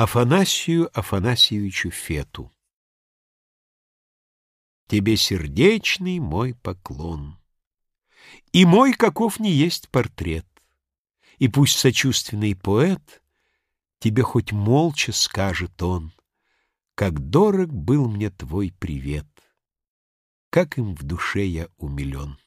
Афанасию Афанасьевичу Фету Тебе сердечный мой поклон. И мой, каков не есть портрет. И пусть сочувственный поэт Тебе хоть молча скажет он, Как дорог был мне твой привет, Как им в душе я умилен.